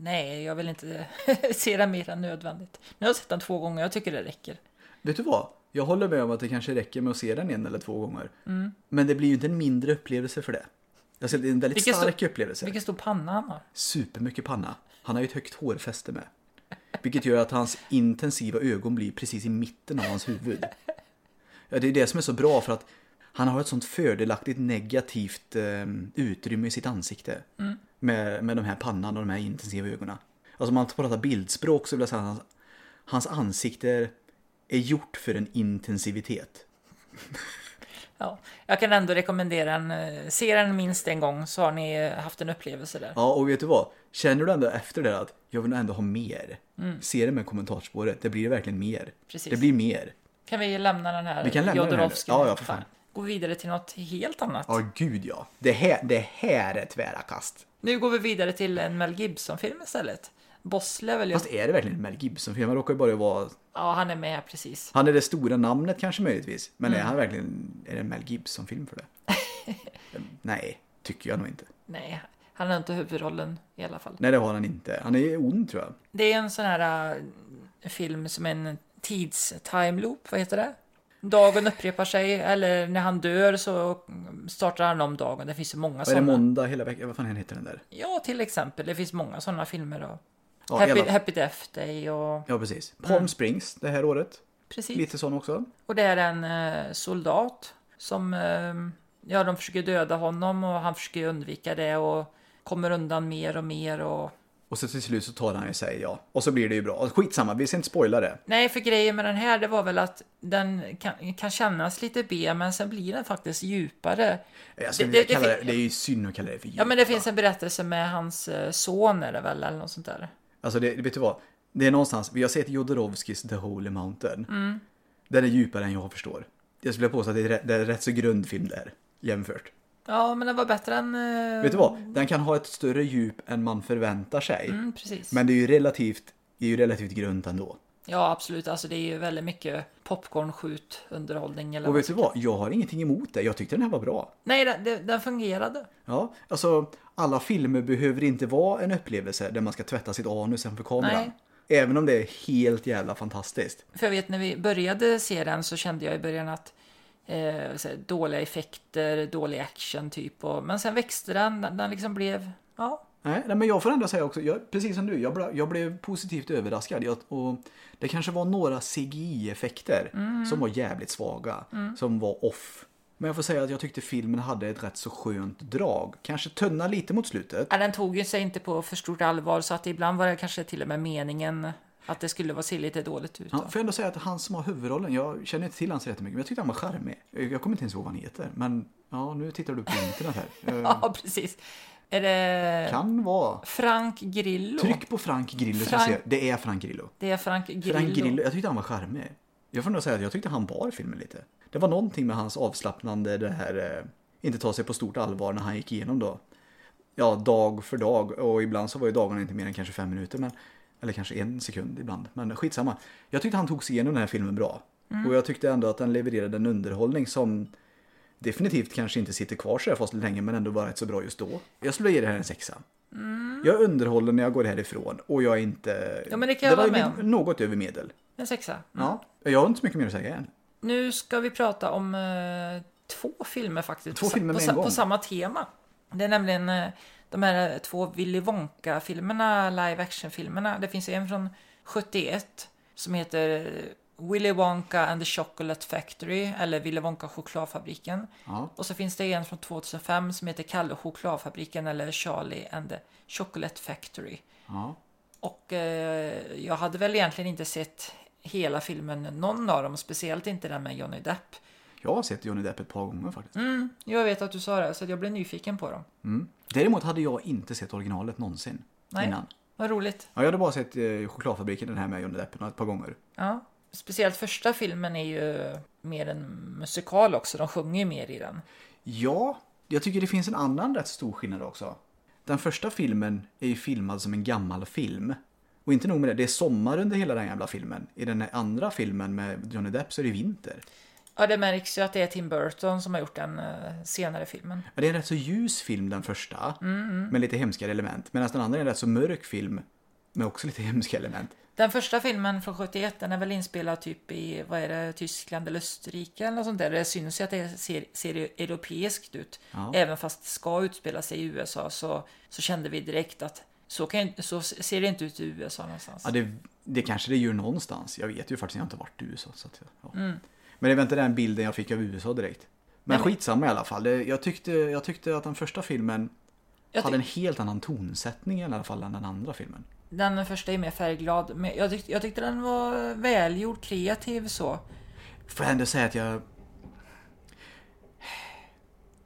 nej, jag vill inte se den mer än nödvändigt. Nu har jag sett den två gånger, jag tycker det räcker. Vet du vad? Jag håller med om att det kanske räcker med att se den en eller två gånger. Men det blir ju inte en mindre upplevelse för det. Ser det är en väldigt Vilken stor- stark upplevelse. Vilken stor panna han har. Supermycket panna. Han har ju ett högt hårfäste med. Vilket gör att hans intensiva ögon blir precis i mitten av hans huvud. Ja, det är det som är så bra för att han har ett sånt fördelaktigt negativt eh, utrymme i sitt ansikte. Med, med de här pannan och de här intensiva ögonen. Alltså om man pratar bildspråk så vill jag säga att hans, hans ansikte är gjort för en intensivitet. Ja, jag kan ändå rekommendera den. eh, Se den minst en gång så har ni eh, haft en upplevelse där. Ja, och vet du vad? Känner du ändå efter det att jag vill ändå ha mer? Se det med kommentarsspåret, det blir verkligen mer. Precis. Det blir mer. Kan vi lämna den här Vi kan lämna den här? Ja, ja, för fan. Gå vidare till något helt annat. Ja, gud ja. Det här, det här är tvära kast. Nu går vi vidare till en Mel Gibson-film istället. Boss Level. Fast är det verkligen en Mel Gibson-film? Han råkar ju bara vara... Ja, han är med precis. Han är det stora namnet kanske möjligtvis. Men Mm. är han verkligen... Är det en Mel Gibson-film för det? Nej, tycker jag nog inte. Nej, han har inte huvudrollen i alla fall. Nej, det har han inte. Han är ond tror jag. Det är en sån här äh, film som en tids-time loop, vad heter det? Dagen upprepar sig, eller när han dör så startar han om dagen. Det finns ju många Vad är det sådana. måndag hela veckan? Vad fan heter den där? Ja, till exempel. Det finns många sådana filmer. Och Ja, Happy, hela- Happy Death Day och ja precis. Palm Springs det här året. precis. Lite sån också. Och det är en eh, soldat som, eh, ja de försöker döda honom och han försöker undvika det och kommer undan mer och mer och Och så till slut så tar han ju sig, ja. Och så blir det ju bra. Skitsamma, vi ska inte spoila det. Nej, för grejen med den här det var väl att den kan, kan kännas lite B, men sen blir den faktiskt djupare. Jag skulle Det- det- det det, är ju synd att kalla det för Ja, men det finns en berättelse med hans eh, son är det väl, eller något sånt där. Alltså det, vet du vad? Det är någonstans, vi har sett Jodorowskis The Holy Mountain. Mm. Den är djupare än jag förstår. Jag skulle påstå att det är, rätt- det är rätt så grundfilm där, jämfört. Ja, men den var bättre än... eh, Vet du vad? Den kan ha ett större djup än man förväntar sig. Mm, precis. Men det är ju relativt, det är ju relativt grunt ändå. Ja, absolut. Alltså det är ju väldigt mycket popcorn-skjut underhållning eller Och vet du vad? Jag har ingenting emot det. Jag tyckte den här var bra. Nej, den, den, fungerade. Ja, alltså alla filmer behöver inte vara en upplevelse där man ska tvätta sitt anus framför kameran. Nej. Även om det är helt jävla fantastiskt. För jag vet när vi började se den så kände jag i början att eh, dåliga effekter, dålig action typ. Och, men sen växte den, den, den liksom blev, ja, Nej, nej, men jag får ändå säga också, jag, precis som du, jag, jag blev positivt överraskad. Jag, och det kanske var några CGI-effekter som var jävligt svaga, som var off. Men jag får säga att jag tyckte filmen hade ett rätt så skönt drag. Kanske tunna lite mot slutet. Ja, den tog ju sig inte på för stort allvar så att ibland var det kanske till och med meningen att det skulle vara se lite dåligt ut. Ja, Då. får jag ändå säga att han som har huvudrollen, jag känner inte till hans jättemycket, men jag tyckte han var charmig. Jag kommer inte ens ihåg vad han heter, men ja, nu tittar du på internet här. Eh, Ja, precis. Är det Kan vara. Frank Grillo? Tryck på Frank Grillo så Frank- ser Det är Frank Grillo. Det är Frank Grillo. Frank Grillo, jag tyckte han var charmig. Jag får nog säga att jag tyckte han bar filmen lite. Det var någonting med hans avslappnande, det här, eh, inte ta sig på stort allvar när han gick igenom då. Ja, dag för dag och ibland så var ju dagarna inte mer än kanske fem minuter, men, eller kanske en sekund ibland. Men skitsamma. Jag tyckte han tog sig igenom den här filmen bra. Och jag tyckte ändå att den levererade en underhållning som definitivt kanske inte sitter kvar så här fast länge men ändå var rätt så bra just då. Jag skulle ge det här en sexa. Jag är underhållen när jag går härifrån och jag är inte... Ja, men det kan jag var vara med ju något över medel. En sexa. Mm. Ja, jag har inte så mycket mer att säga än. Nu ska vi prata om eh, två filmer faktiskt. Två på, filmer på, med en gång. på samma tema. Det är nämligen eh, de här två Willy Wonka-filmerna, live action-filmerna. Det finns en från 71 som heter Willy Wonka and the Chocolate Factory eller Willy Wonka chokladfabriken. Ja. Och så finns det en från 2005 som heter Kalle chokladfabriken eller Charlie and the Chocolate Factory. Ja. Och eh, jag hade väl egentligen inte sett hela filmen, någon av dem, speciellt inte den med Johnny Depp. Jag har sett Johnny Depp ett par gånger faktiskt. Mm, jag vet att du sa det, så jag blev nyfiken på dem. Mm. Däremot hade jag inte sett originalet någonsin Nej. innan. Vad roligt. Ja, jag hade bara sett eh, Chokladfabriken, den här med Johnny Depp, ett par gånger. Ja. Speciellt första filmen är ju mer en musikal också, de sjunger ju mer i den. Ja, jag tycker det finns en annan rätt stor skillnad också. Den första filmen är ju filmad som en gammal film. Och inte nog med det, det är sommar under hela den jävla filmen. I den andra filmen med Johnny Depp så är det vinter. Ja, det märks ju att det är Tim Burton som har gjort den eh, senare filmen. Ja, det är en rätt så ljus film den första, med lite hemska element. Medan den andra är en rätt så mörk film med också lite hemska element. Den första filmen från 71, den är väl inspelad typ i, vad är det, Tyskland eller Österrike eller något sånt där. Det syns ju att det ser, ser europeiskt ut. Ja. Även fast det ska utspela sig i USA så, så kände vi direkt att så, kan, så ser det inte ut i USA någonstans. Ja, det, det kanske det gör någonstans. Jag vet ju faktiskt, jag har inte varit i USA. Så att, ja. Men det var inte den bilden jag fick av USA direkt. Men Nej, skitsamma i alla fall. Jag, tyckte, jag tyckte att den första filmen hade en helt annan tonsättning i alla fall än den andra filmen. Den första är mer färgglad. Men jag, tyckte, jag tyckte den var välgjord, kreativ så. Får jag ändå säga att jag...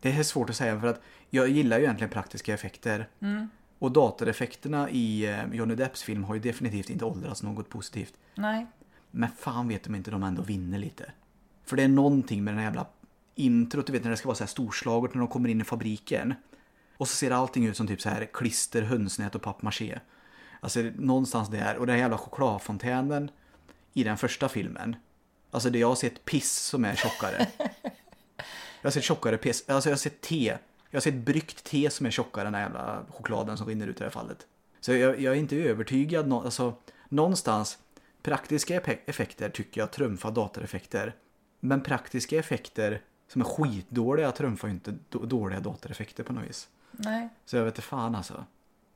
Det är svårt att säga för att jag gillar ju egentligen praktiska effekter. Och datoreffekterna i eh, Johnny Depps film har ju definitivt inte åldrats något positivt. Nej. Men fan vet om inte de ändå vinner lite. För det är någonting med den här jävla introt, du vet när det ska vara så här storslaget när de kommer in i fabriken. Och så ser allting ut som typ så här klister, hönsnät och pappmaché. Alltså någonstans där. Och den här jävla chokladfontänen i den första filmen. Alltså det jag har sett piss som är tjockare. Jag har sett tjockare piss, alltså jag har sett te. Jag har sett bryggt te som är tjockare än den här jävla chokladen som rinner ut i det här fallet. Så jag, jag är inte övertygad, nå- alltså någonstans praktiska effekter tycker jag trumfar datoreffekter. Men praktiska effekter som är skitdåliga trumfar ju inte då- dåliga datoreffekter på något vis. Nej. Så jag vet inte fan alltså.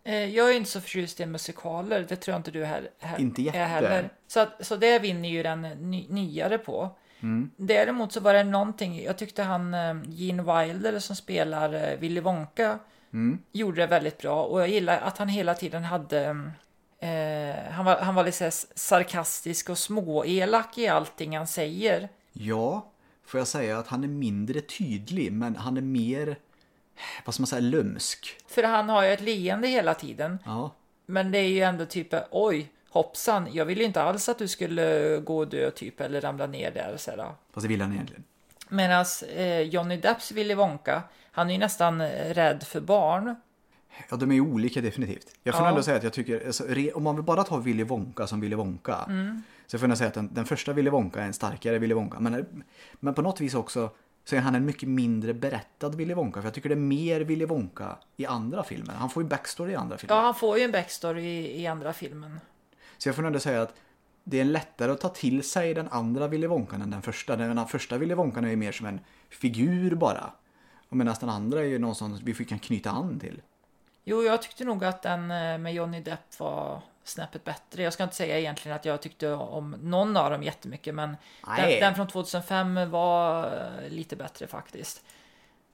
Eh, Jag är inte så förtjust i musikaler, det tror jag inte du här, här Inte jätte. är heller. Så, att, så det vinner ju den ny, nyare på. Mm. Däremot så var det någonting, jag tyckte han eh, Gene Wilder som spelar eh, Willy Wonka Mm. gjorde det väldigt bra och jag gillar att han hela tiden hade eh, han, var, han var lite sarkastisk och småelak i allting han säger. Ja, får jag säga att han är mindre tydlig men han är mer, vad ska man säga, lömsk. För han har ju ett leende hela tiden. Ja, Men det är ju ändå typ oj, hoppsan, jag ville ju inte alls att du skulle gå och dö typ eller ramla ner där. Så här. fast det vill han egentligen. Medan eh, Johnny Depps Willy Wonka, han är ju nästan eh, rädd för barn. Ja, de är ju olika definitivt. Jag får Ja. ändå säga att jag tycker, alltså, re, om man vill bara ta Willy Wonka som Willy Wonka. Mm. Så får jag säga att den, den första Willy Wonka är en starkare Willy Wonka. Men, men på något vis också så är han en mycket mindre berättad Willy Wonka. För jag tycker det är mer Willy Wonka i andra filmer. Han får ju backstory i andra filmer. Ja, han får ju en backstory i, i andra filmen. Så jag får ändå säga att det är lättare att ta till sig den andra Willy Wonkan än den första. Den första Willy Wonkan är ju mer som en figur bara. Och medan den andra är ju någon som vi kan knyta an till. Jo, jag tyckte nog att den eh, med Johnny Depp var snäppet bättre. Jag ska inte säga egentligen att jag tyckte om någon av dem jättemycket, men den, den från 2005 var eh, lite bättre faktiskt.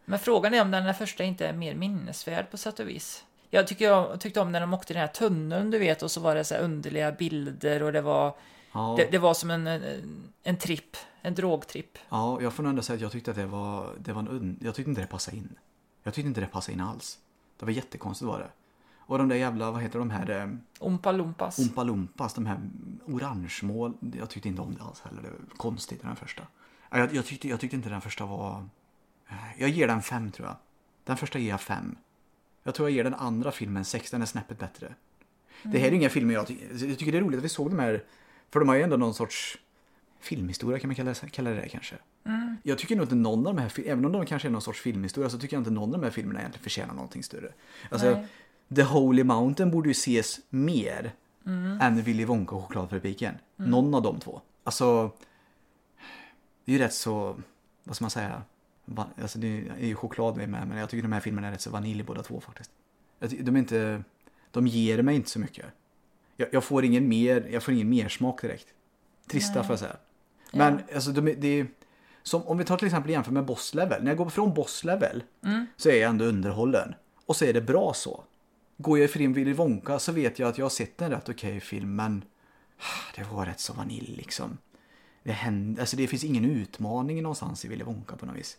Men frågan är om den där första inte är mer minnesvärd på sätt och vis. Jag, tycker jag tyckte om när de åkte i den här tunneln, du vet, och så var det så underliga bilder och det var, Ja, det, det var som en, en, en tripp, en drogtripp. ja jag får nog ändå säga att jag tyckte att det var, det var en Jag tyckte inte det passade in. Jag tyckte inte det passade in alls. Det var jättekonstigt var det. Och de där jävla, vad heter de här, eh, Ompa Lumpas. De här orangemål. Jag tyckte inte om det alls heller. Det var konstigt den första. Ja, Jag, jag, tyckte, jag tyckte inte den första var... eh, Jag ger den fem tror jag. Den första ger jag fem. Jag tror jag ger den andra filmen sex, den är snäppet bättre. Det här är inga filmer jag tycker... Jag tycker det är roligt att vi såg de här... För de har ju ändå någon sorts filmhistoria kan man kalla, kalla det kanske. Jag tycker nog inte någon av de här, även om de kanske är någon sorts filmhistoria, så tycker jag inte någon av de här filmerna egentligen förtjänar någonting större. Alltså, Nej. The Holy Mountain borde ju ses mer än Willy Wonka och chokladfabriken. Någon av de två. Alltså, det är ju rätt så, vad ska man säga? Alltså det är ju choklad med, men jag tycker de här filmerna är rätt så vanilj båda två faktiskt. De är inte, de ger mig inte så mycket. Jag, jag får ingen mer, jag får ingen mer smak direkt. Trista får jag säga. Men alltså, de, det är, som, om vi tar till exempel jämför med Boss Level. När jag går från Boss Level så är jag ändå underhållen. Och så är det bra så. Går jag ifrån Willy Wonka så vet jag att jag har sett en rätt okej film men det var rätt så vanilj liksom. Det, händer, alltså det finns ingen utmaning någonstans i Willy Wonka på något vis.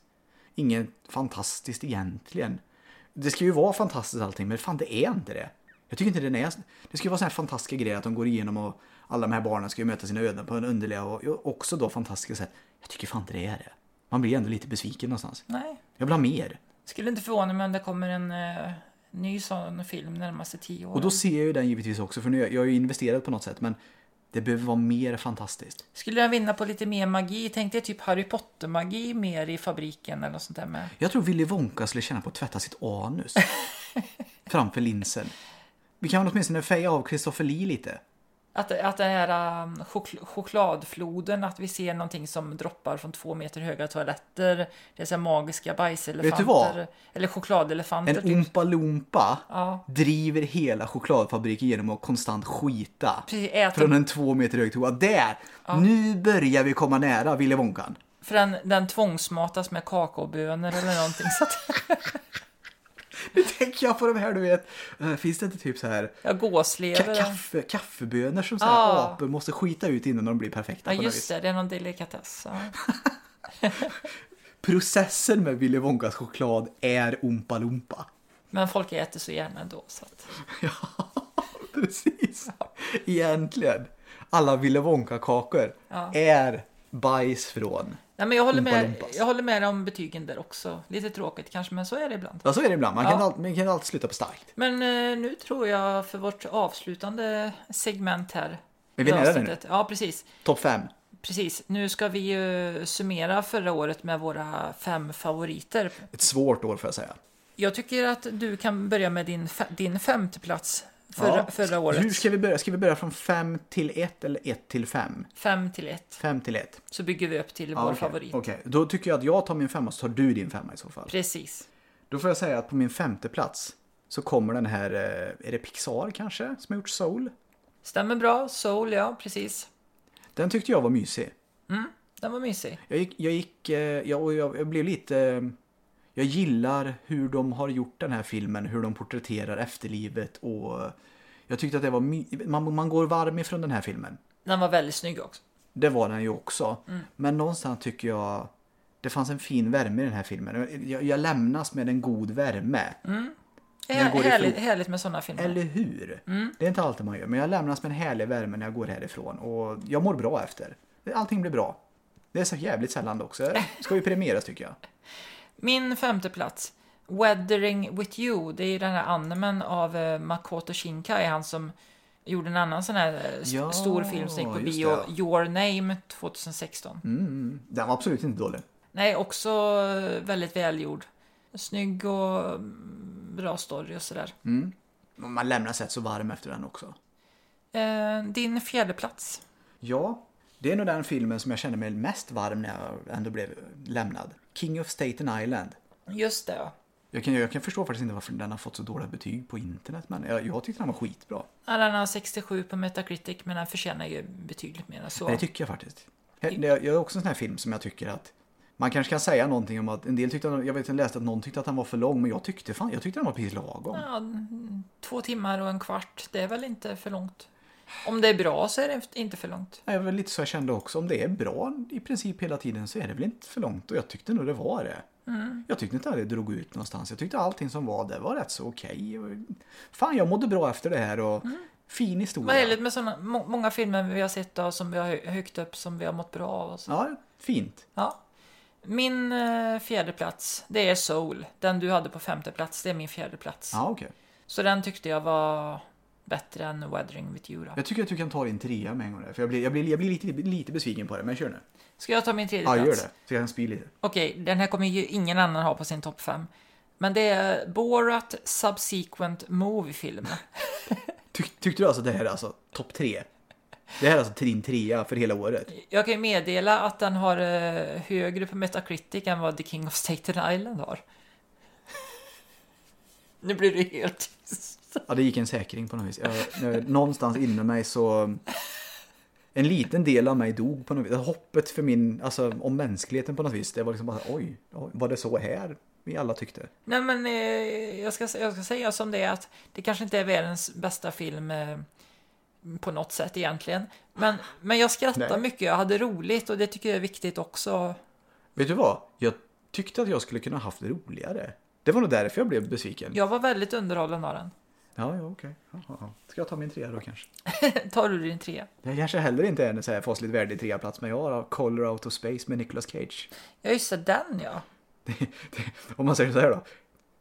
Inget fantastiskt egentligen. Det ska ju vara fantastiskt allting men fan det är inte det. Jag tycker inte det är. Det ska ju vara sån här fantastiska grejer att de går igenom och alla de här barnen ska ju möta sina öden på en underliga och också då fantastiska sätt. Jag tycker fan inte det är det. Man blir ändå lite besviken någonstans. Nej. Jag vill ha mer. Skulle inte förvåna mig om det kommer en eh, ny sån film närmaste tio år. Och då ser jag ju den givetvis också för nu jag har ju investerat på något sätt men det behöver vara mer fantastiskt. Skulle jag vinna på lite mer magi? Tänkte jag typ Harry Potter-magi mer i fabriken eller något sånt där med. Jag tror Willy Wonka skulle känna på att tvätta sitt anus framför linsen. Vi kan väl åtminstone feja av Christopher Lee lite. Att, att den här um, chok- chokladfloden, att vi ser någonting som droppar från två meter höga toaletter. Det är så här magiska bajselefanter. Vet du vad? Eller chokladelefanter. En typ. Oompa Loompa Ja. driver hela chokladfabriken genom att konstant skita. Precis, äter, Från en två meter hög toa. Där! Nu börjar vi komma nära Willy Wonkan. För den, den tvångsmatas med kakaobönor eller någonting. Nu tänker jag på de här du vet. eh, Finns det inte typ så här ja, gåslever. ka- kaffe, kaffebönor som så här Ah. apor måste skita ut innan de blir perfekta Ja, just det. Det är någon delikatess. Ja. Processen med Willy Wonkas choklad är Oompa Loompa. Men folk äter så gärna ändå. Så att, Ja, precis. Egentligen. Alla Willy Wonka-kakor Ja. är bajs från. nej, men jag, håller med, jag håller med om betygen där också. Lite tråkigt kanske, men så är det ibland. Ja, så är det ibland. Man kan, Ja. alltid, man kan alltid sluta på starkt. Men eh, nu tror jag för vårt avslutande segment här. Är vi i nära det nu? Ja, precis. Topp fem. Precis. Nu ska vi ju summera förra året med våra fem favoriter. Ett svårt år får jag säga. Jag tycker att du kan börja med din, din femte plats förra, Ja. förra året. Hur ska vi börja? Ska vi börja från fem till ett eller ett till fem? Fem till ett. Fem till ett. Så bygger vi upp till Ja, vår okej. favorit. Okej, då tycker jag att jag tar min femma så tar du din femma i så fall. Precis. Då får jag säga att på min femte plats så kommer den här, eh, är det Pixar kanske, som har gjort Soul? Stämmer bra. Soul, ja, precis. Den tyckte jag var mysig. Den var mysig. Jag gick, jag gick, eh, jag, jag, jag blev lite, eh, jag gillar hur de har gjort den här filmen, hur de porträtterar efterlivet och jag tyckte att det var, man, man går varm ifrån den här filmen. Den var väldigt snygg också. Det var den ju också. Mm. Men någonstans tycker jag det fanns en fin värme i den här filmen. Jag, jag lämnas med en god värme. Går Här, härligt, härligt med sådana filmer. Eller hur? Mm. Det är inte alltid man gör. Men jag lämnas med en härlig värme när jag går härifrån. Och jag mår bra efter. Allting blir bra. Det är så jävligt sällan också. Det ska ju premieras tycker jag. Min femte plats. Weathering with you. Det är ju den här animen av eh, Makoto Shinkai. Han som gjorde en annan sån här eh, st- Ja, stor film som gick på bio. det, ja. Your Name 2016. Mm, den var absolut inte dålig. Nej, också eh, väldigt välgjord. Snygg och mm, bra story och sådär. Mm. Man lämnas rätt så varm efter den också. Eh, din fjärde plats. Ja, det är nog den filmen som jag kände mig mest varm när jag ändå blev lämnad. King of Staten Island. Just det, ja. Jag kan, jag kan förstå faktiskt inte varför den har fått så dåliga betyg på internet, men jag, jag tyckte den var skitbra. Ja, Den har 67 på Metacritic, men den förtjänar ju betydligt mer än så. Men det tycker jag faktiskt. Jag, jag är också en sån här film som jag tycker att man kanske kan säga någonting om att en del tyckte, jag vet jag läste att någon tyckte att den var för lång, men jag tyckte fan, jag tyckte den var precis lagom. Ja, två timmar och en kvart, det är väl inte för långt. Om det är bra så är det inte för långt. Det är väl lite så jag kände också, om det är bra i princip hela tiden så är det väl inte för långt och jag tyckte nog det var det. Jag tyckte inte att det drog ut någonstans. Jag tyckte allting som var där var rätt så okej. Och Fan, jag mådde bra efter det här och fin historia. Vad härligt med såna, må, många filmer vi har sett då, som vi har hö- högt upp som vi har mått bra av. Och så. Ja, fint. Ja. Min eh, fjärde plats, det är Soul. Den du hade på femte plats, det är min fjärde plats. Ja, okej. Så den tyckte jag var bättre än Weathering with you då. Jag tycker att du kan ta din trea med en gång där, för jag blir, jag blir, jag blir lite, lite besviken på det, men kör nu. Ska jag ta min tredje Ja, plats? gör det. Så jag kan spy lite. Okej, den här kommer ju ingen annan ha på sin topp fem. Men det är Borat Subsequent Movie-film. Tyck, tyckte du alltså det här är alltså topp tre? Det här är alltså din trea för hela året? Jag kan ju meddela att den har eh, högre på Metacritic än vad The King of Staten Island har. nu blir det helt tyst. Ja, det gick en säkring på något vis. Jag, någonstans inom mig så... En liten del av mig dog på något vis. Hoppet för min, alltså om mänskligheten på något vis. Det var liksom bara oj, var det så här vi alla tyckte? Nej men eh, jag, ska, jag ska säga som det är att det kanske inte är världens bästa film eh, på något sätt egentligen. Men, men jag skrattade Nej. mycket, jag hade roligt och det tycker jag är viktigt också. Vet du vad? Jag tyckte att jag skulle kunna haft roligare. Det var nog därför jag blev besviken. Jag var väldigt underhållen av den. Ja, ja, okej. Ja, ja. Ska jag ta min trea då kanske? Tar du din trea? Det kanske heller inte är en så här fasligt värdig treaplats, men jag har Color Out of Space med Nicolas Cage. Ja just det, den ja. Om man säger så här då.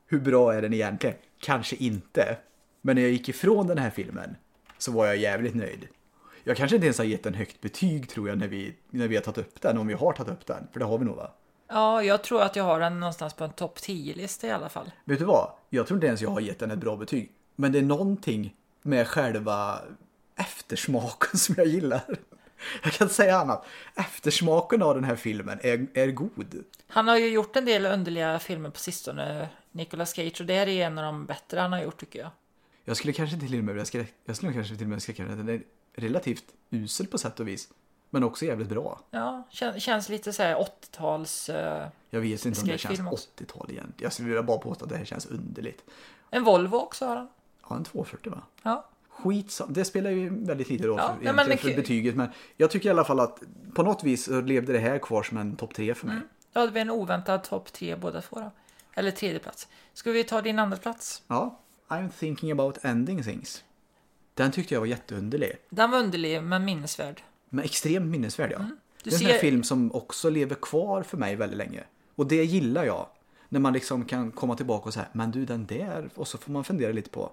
Hur bra är den egentligen? Kanske inte. Men när jag gick ifrån den här filmen så var jag jävligt nöjd. Jag kanske inte ens har gett den högt betyg tror jag när vi, när vi har tagit upp den, om vi har tagit upp den. För det har vi nog va? Ja, jag tror att jag har den någonstans på en topp 10-lista i alla fall. Vet du vad? Jag tror inte ens jag har gett den ett bra betyg. Men det är någonting med själva eftersmaken som jag gillar. Jag kan inte säga annat. Eftersmaken av den här filmen är, är god. Han har ju gjort en del underliga filmer på sistone, Nicolas Cage, och det här är en av de bättre han har gjort tycker jag. Jag skulle kanske till och med vilja skräck... Jag skulle kanske till och med skräcka den är relativt usel på sätt och vis. Men också jävligt bra. Ja, kän, känns lite så här 80-tals... eh, Jag vet inte om det känns Skräckfilm också. 80-tal igen. Jag skulle vilja bara påstå att det här känns underligt. en Volvo också har han. Ja, en 240 va? Ja. Skitsam. Det spelar ju väldigt lite roll Ja, för, men det- för betyget. Men jag tycker i alla fall att på något vis levde det här kvar som en topp tre för mig. Då hade vi en oväntad topp tre båda två då. Eller tredje plats. Ska vi ta din andra plats? Ja. I'm thinking about ending things. Den tyckte jag var jätteunderlig. Den var underlig men minnesvärd. Men extremt minnesvärd ja. Mm. Du det är en ser- film som också lever kvar för mig väldigt länge. Och det gillar jag. När man liksom kan komma tillbaka och säga, men du den där. Och så får man fundera lite på.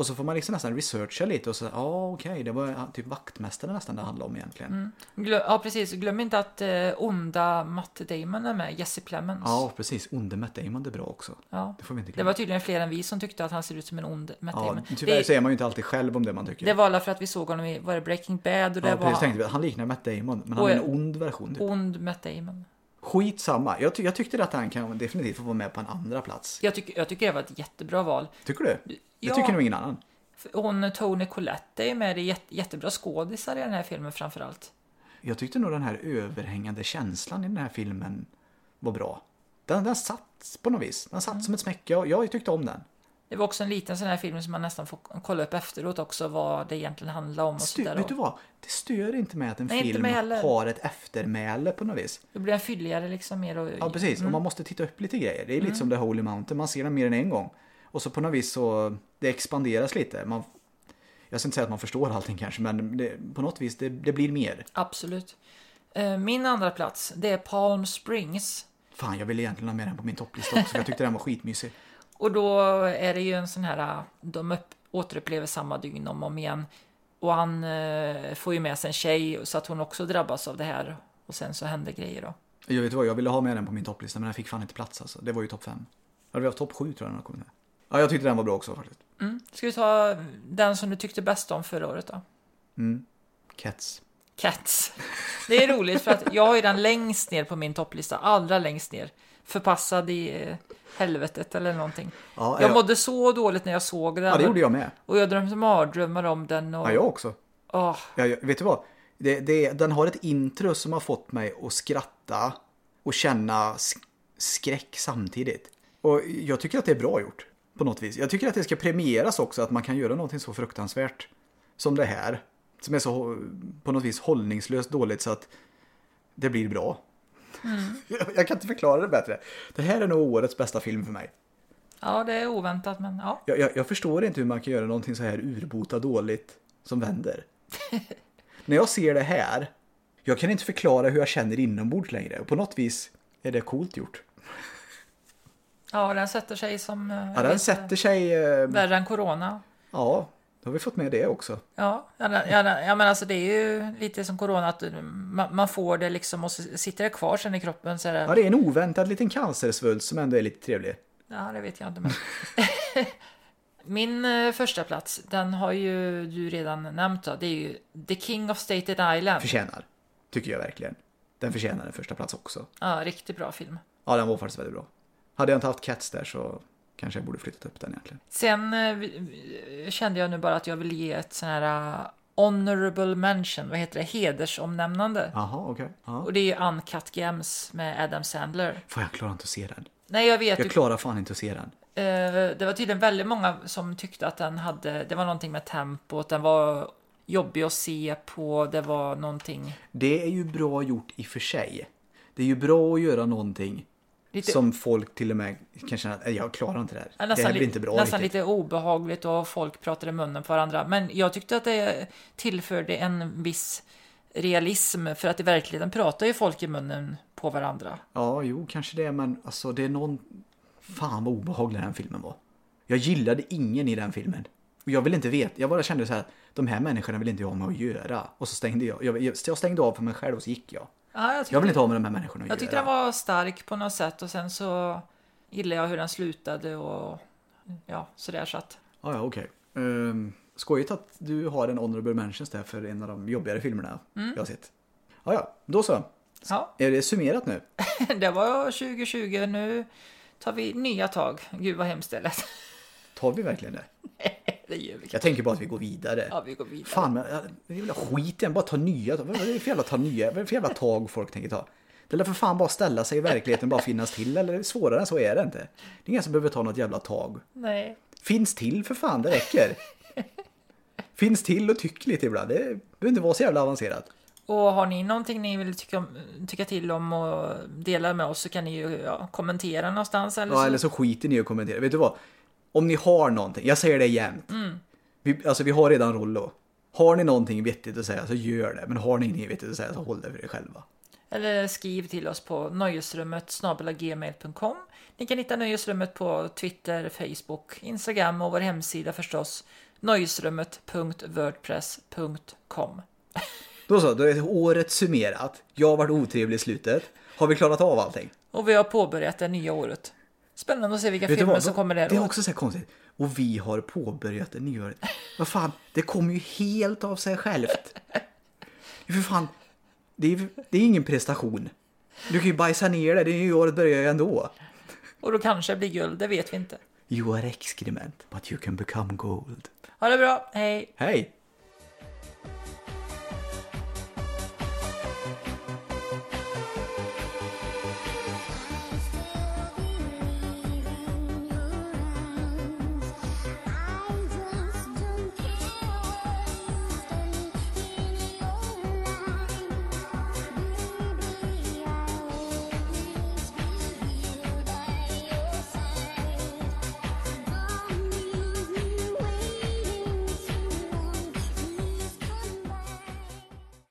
Och så får man liksom nästan researcha lite och säga, ja ah, okej, det var typ vaktmästaren nästan det handlade om egentligen. Glö- ja, precis. Glöm inte att eh, onda Matt Damon är med, Jesse Plemons. Ja, precis. Onde Matt Damon är bra också. Ja. Det får vi inte Det glömma. var tydligen fler än vi som tyckte att han ser ut som en ond Matt Ja, Damon. tyvärr det, så är man ju inte alltid själv om det man tycker. det var alla för att vi såg honom i var det Breaking Bad och det ja, var precis, tänkte vi. Han liknar Matt Damon, men han är en ond version. Typ. ond Matt Damon. Skitsamma. Jag, ty- jag tyckte att han kan definitivt få vara med på en andra plats. Jag tycker, jag tycker det var ett jättebra val. Tycker du? Det Ja. tycker nog ingen annan. Hon Tony Collette är med, det är jätte, jättebra skådisar i den här filmen framförallt. Jag tyckte nog den här överhängande känslan i den här filmen var bra. Den, den satt på något vis. Den satt Mm. som ett smäck. Jag, jag tyckte om den. Det var också en liten sån här film som man nästan får kolla upp efteråt också vad det egentligen handlar om och Stö, vet du vad? Det stör inte med att en Nej, film mig har ett eftermäle på något vis. Det blir en fylligare liksom mer och... Ja, precis. Och man måste titta upp lite grejer. Det är lite som The Holy Mountain. Man ser den mer än en gång. Och så på något vis så det expanderas lite. Man, jag ska inte säga att man förstår allting kanske, men det, på något vis det, det blir mer. Absolut. Eh, Min andra plats, det är Palm Springs. Fan, jag ville egentligen ha med den på min topplista också, för jag tyckte den var skitmysig. Och då är det ju en sån här, de upp, återupplever samma dygn om och om igen. Och han eh, får ju med sig en tjej så att hon också drabbas av det här. Och sen så händer grejer då. Jag vet vad, jag ville ha med den på min topplista, men den fick fan inte plats alltså. Det var ju topp fem. Hade vi haft topp sju tror jag den kommit med. Ja, jag tyckte den var bra också faktiskt. Mm. Ska vi ta den som du tyckte bäst om förra året då? Mm. Cats. Cats. Det är roligt för att jag har ju den längst ner på min topplista, allra längst ner. Förpassad i eh, helvetet eller någonting. Ja, jag ja. mådde så dåligt när jag såg den. Ja, det gjorde jag med. Och jag drömde mardrömmar om den. Och, Ja, jag också. Åh, Ja, jag, vet du vad? Det, det, den har ett intro som har fått mig att skratta och känna sk- skräck samtidigt. Och jag tycker att det är bra gjort. På något vis. Jag tycker att det ska premieras också att man kan göra någonting så fruktansvärt som det här. Som är så på något vis hållningslöst dåligt så att det blir bra. Jag, jag kan inte förklara det bättre. Det här är nog årets bästa film för mig. ja, det är oväntat men ja. Jag, jag, jag förstår inte hur man kan göra någonting så här urbota dåligt som vänder. När jag ser det här, jag kan inte förklara hur jag känner inombords längre. Och på något vis är det coolt gjort. Ja, den sätter sig som... eh, Ja, den vet, sätter sig... eh, Värre än corona. Ja, då har vi fått med det också. Ja, ja, ja, men alltså det är ju lite som corona att man, man får det liksom och så sitter det kvar sen i kroppen så det... Ja, det är en oväntad liten cancersvulst som ändå är lite trevlig. Ja, det vet jag inte. Men... Min eh, första plats, den har ju du redan nämnt. Då. Det är ju The King of Staten Island. Förtjänar, tycker jag verkligen. Den förtjänar en första plats också. Ja, riktigt bra film. Ja, den var faktiskt väldigt bra. Hade jag inte haft Cats där så kanske jag borde flyttat upp den egentligen. Sen eh, kände jag nu bara att jag vill ge ett sån här uh, honorable mention, vad heter det, hedersomnämnande. Jaha, okej. Ja. Och det är Uncut Gems med Adam Sandler. Fan, jag klarar inte att se den. Nej, jag vet. Jag klarar fan inte att se den. Eh, det var tydligen väldigt många som tyckte att den hade, det var någonting med tempot, den var jobbig att se på, det var någonting Det är ju bra gjort i och för sig. Det är ju bra att göra någonting lite, som folk till och med kan känna att "Nej, jag klarar inte det här. ja, det nästan, här blir li- inte bra nästan riktigt. lite obehagligt och folk pratade i munnen på varandra. Men jag tyckte att det tillförde en viss realism för att i verkligheten pratar ju folk i munnen på varandra. Ja, jo, kanske det, men alltså det är någon... Fan vad obehaglig den filmen var. Jag gillade ingen i den filmen. Och jag vill inte veta, jag bara kände så här, de här människorna vill inte jag ha med att göra. Och så stängde jag jag stängde av för mig själv och så gick jag. Ja, jag tyckte, Jag vill inte ha med de här människorna att jag tyckte den var stark på något sätt och sen så gillade jag hur den slutade och ja, sådär så att. Ja, ja, okej. Um, skojigt att du har en honorable mentions där för en av de jobbigare filmerna Mm. jag har sett. Ja, ja, då så. Ja, Är det summerat nu? det var 2020, nu tar vi nya tag. Gud vad hemskt det lät. Tar vi verkligen det? Det gör vi. Jag tänker bara att vi går vidare. Ja, vi går vidare. Fan, men det är jävla skit igen. Bara ta nya. Vad är det för jävla ta nya? Vad är det för jävla tag folk tänker ta? Det är för fan bara ställa sig i verkligheten bara finnas till. Eller svårare än så är det inte. Det är ingen som behöver ta något jävla tag. Nej. Finns till för fan, det räcker. Finns till och tyck lite ibland. Det behöver inte vara så jävla avancerat. Och har ni någonting ni vill tycka, tycka till om och dela med oss så kan ni ju ja, kommentera någonstans eller Ja, så. eller så skiter ni i att kommentera. Vet du vad? Om ni har någonting, jag säger det jämt. Vi, alltså vi har redan Rollo. Har ni någonting vettigt att säga så gör det. Men har ni inget vettigt att säga så håll det för er själva. Eller skriv till oss på nöjesrummet snabelagmail.com. Ni kan hitta nöjesrummet på Twitter, Facebook, Instagram och vår hemsida förstås. Nöjesrummet.wordpress.com Då så, då är året summerat. Jag har varit otrevlig i slutet. Har vi klarat av allting? Och vi har påbörjat det nya året. Spännande att se vilka Vet filmer vad? som kommer det Det är året. också så här konstigt. Och vi har påbörjat det nya året. Vad fan, det kommer ju helt av sig självt. För fan, det är, det är ingen prestation. Du kan ju bajsa ner det, det nya året börjar ju ändå. Och då kanske det blir guld, det vet vi inte. You are exkrement, but you can become gold. Ha det bra, hej! Hej!